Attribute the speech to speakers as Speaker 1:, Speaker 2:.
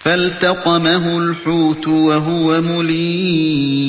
Speaker 1: فَالْتَقَمَهُ الْحُوتُ وَهُوَ مُلِيمٌ.